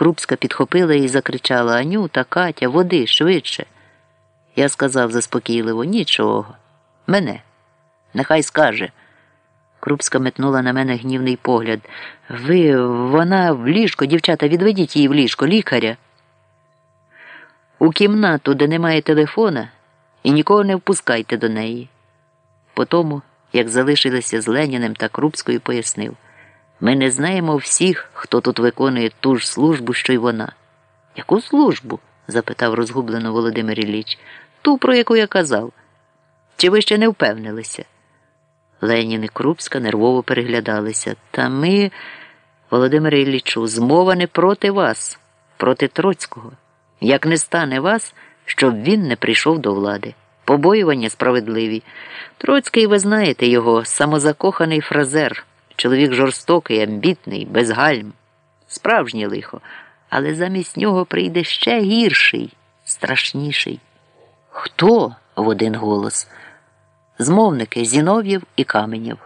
Крупська підхопила і закричала Анюта, Катя, води, швидше. Я сказав заспокійливо нічого. Мене. Нехай скаже. Крупська метнула на мене гнівний погляд. Ви, вона в ліжко, дівчата, відведіть її в ліжко, лікаря. У кімнату, де немає телефона, і нікого не впускайте до неї. Потому, як залишилися з Леніним та Крупською, пояснив ми не знаємо всіх, хто тут виконує ту ж службу, що й вона. Яку службу? запитав розгублено Володимир Ілліч. Ту, про яку я казав. Чи ви ще не впевнилися? Ленін і Крупська нервово переглядалися. Та ми, Володимир Іллічу, змова не проти вас, проти Троцького. Як не стане вас, щоб він не прийшов до влади. Побоювання справедливі. Троцький, ви знаєте його, самозакоханий фразер, чоловік жорстокий, амбітний, без гальм. Справжнє лихо, але замість нього прийде ще гірший, страшніший. Хто? в один голос. Змовники Зінов'єв і Каменєв.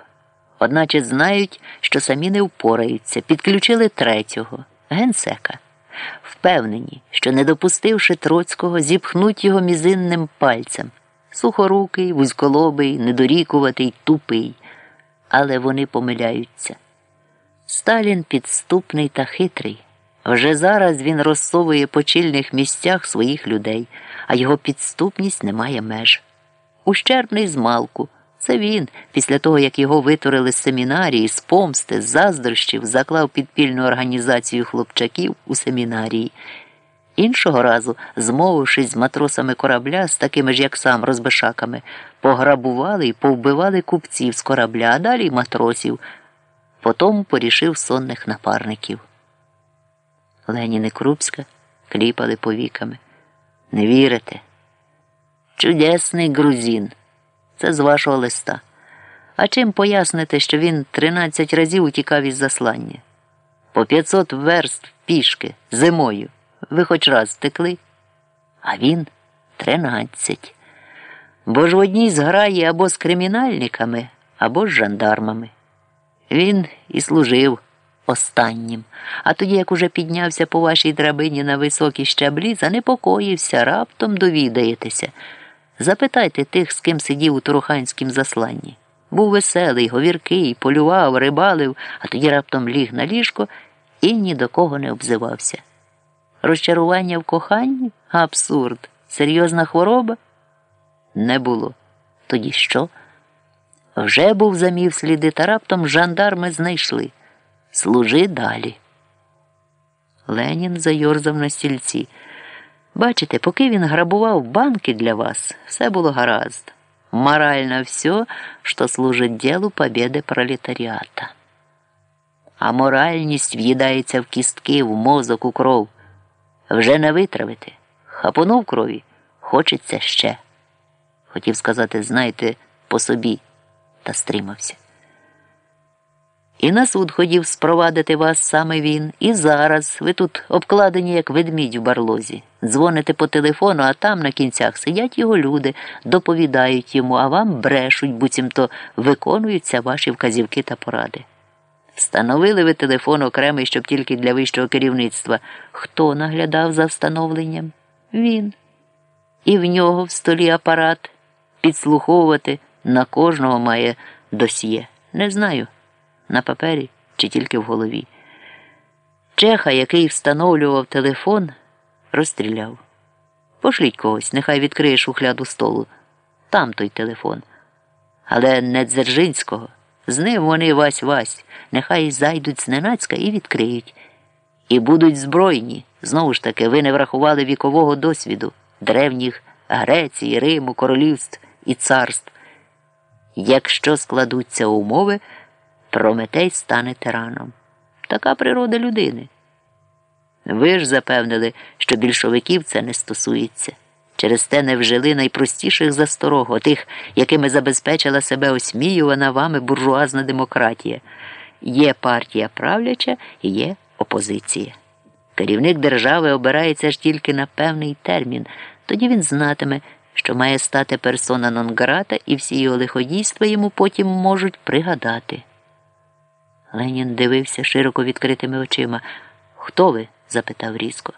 Одначе знають, що самі не впораються, підключили третього, генсека. Впевнені, що, не допустивши Троцького, зіпхнуть його мізинним пальцем. Сухорукий, вузьколобий, недорікуватий, тупий. Але вони помиляються. Сталін підступний та хитрий. Вже зараз він розсовує по чільних місцях своїх людей, а його підступність не має меж. Ущербний змалку. Це він, після того, як його витворили з семінарії, з помсти, з заздрощів, заклав підпільну організацію хлопчаків у семінарії. Іншого разу, змовившись з матросами корабля, з такими ж, як сам, розбишаками, пограбували і повбивали купців з корабля, а далі матросів. Потім порішив сонних напарників. Ленін і Крупська кліпали повіками. Не вірите? Чудесний грузин. Це з вашого листа. А чим поясните, що він 13 разів утікав із заслання? По 500 верст пішки зимою. Ви хоч раз втекли? А він 13. Бо ж в одній зграї або з кримінальниками, або з жандармами. Він і служив останнім. А тоді, як уже піднявся по вашій драбині на високі щаблі, занепокоївся, раптом довідаєтеся. Запитайте тих, з ким сидів у Туруханськім засланні. Був веселий, говіркий, полював, рибалив, а тоді раптом ліг на ліжко і ні до кого не обзивався. Розчарування в коханні? Абсурд. Серйозна хвороба? Не було. Тоді що? Вже був замів сліди, та раптом жандарми знайшли. Служи далі. Ленін зайорзав на стільці. Бачите, поки він грабував банки для вас, все було гаразд. Морально все, що служить ділу победи пролетаріата. А моральність в'їдається в кістки, в мозок, у кров. Вже не витравити. Хапонув крові, хочеться ще. Хотів сказати, знаєте, по собі, та стримався. І на суд ходів спровадити вас саме він. І зараз ви тут обкладені, як ведмідь в барлозі. Дзвоните по телефону, а там на кінцях сидять його люди, доповідають йому, а вам брешуть, буцімто виконуються ваші вказівки та поради. Встановили ви телефон окремий, щоб тільки для вищого керівництва. Хто наглядав за встановленням? Він. І в нього в столі апарат підслуховувати на кожного має досьє. Не знаю на папері чи тільки в голові. Чеха, який встановлював телефон, розстріляв. Пошліть когось, нехай відкриє шухляду столу. Там той телефон. Але не Дзержинського. З ним вони вась вась, нехай зайдуть зненацька і відкриють. І будуть збройні. Знову ж таки, ви не врахували вікового досвіду древніх Греції, Риму, королівств і царств. Якщо складуться умови, Прометей стане тираном. Така природа людини. Ви ж запевнили, що більшовиків це не стосується. Через те не вжили найпростіших засторог, отих, якими забезпечила себе осміювана вами буржуазна демократія. Є партія правляча є опозиція. Керівник держави обирається ж тільки на певний термін, тоді він знатиме, що має стати персона нон-грата, і всі його лиходійства йому потім можуть пригадати. Ленін дивився широко відкритими очима. Хто ви? запитав різко.